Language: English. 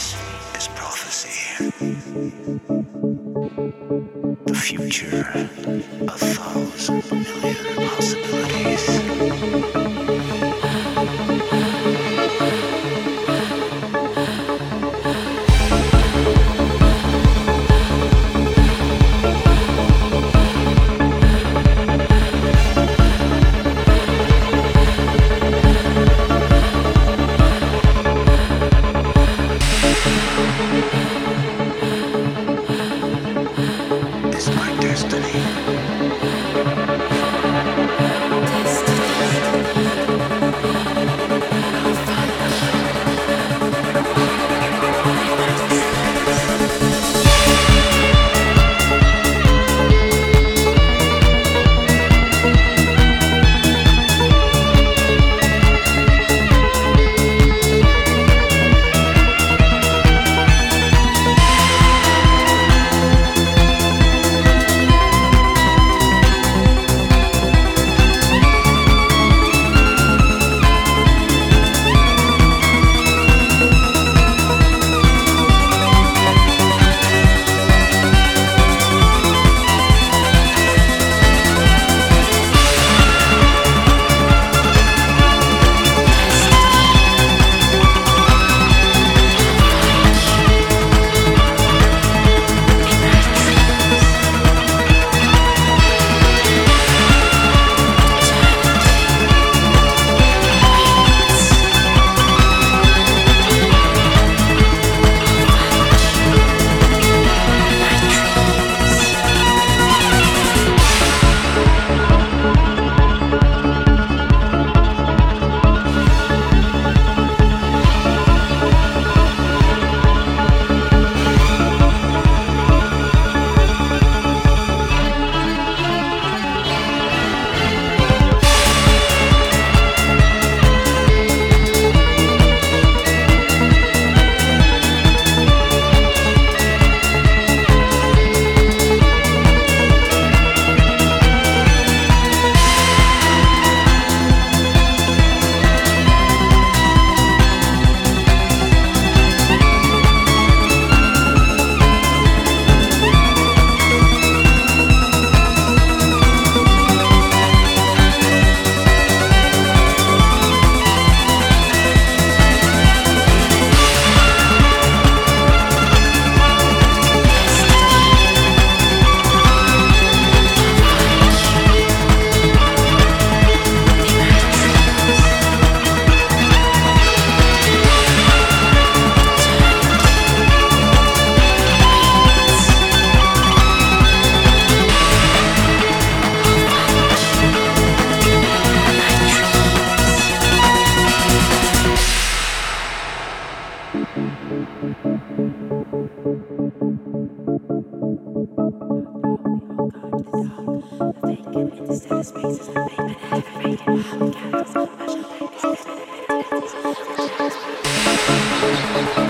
This is prophecy. The future, a thousand million possibilities. Thank you.